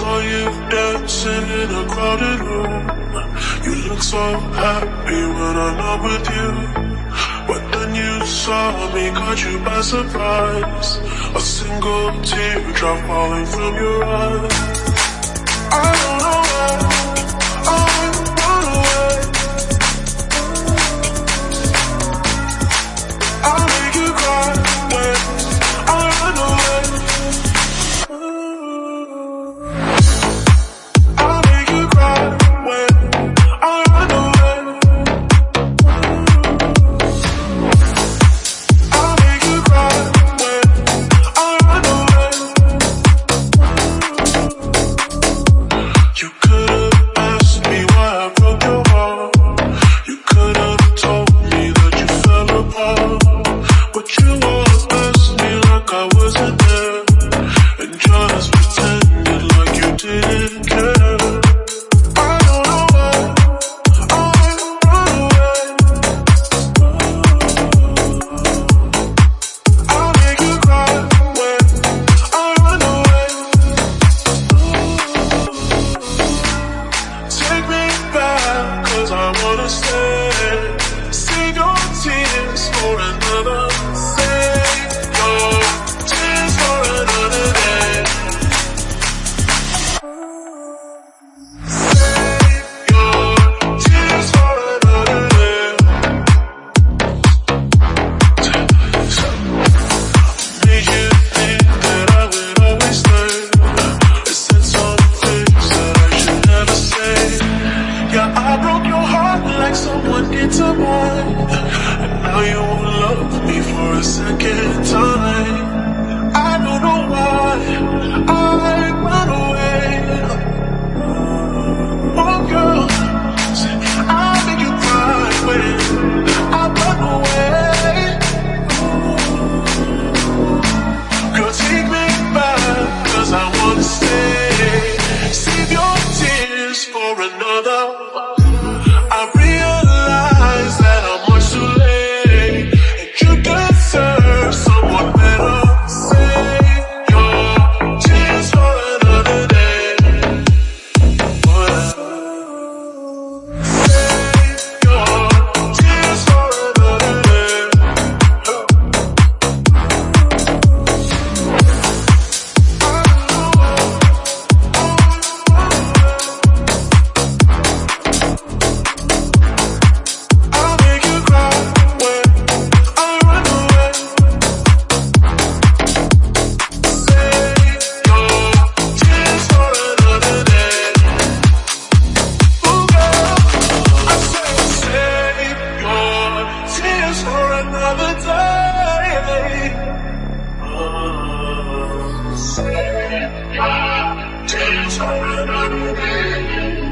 saw you dancing in a crowded room. You look so happy when I'm not with you. But then you saw me, caught you by surprise. A single teardrop falling from your eyes. I don't know why. for a second time. Thank you.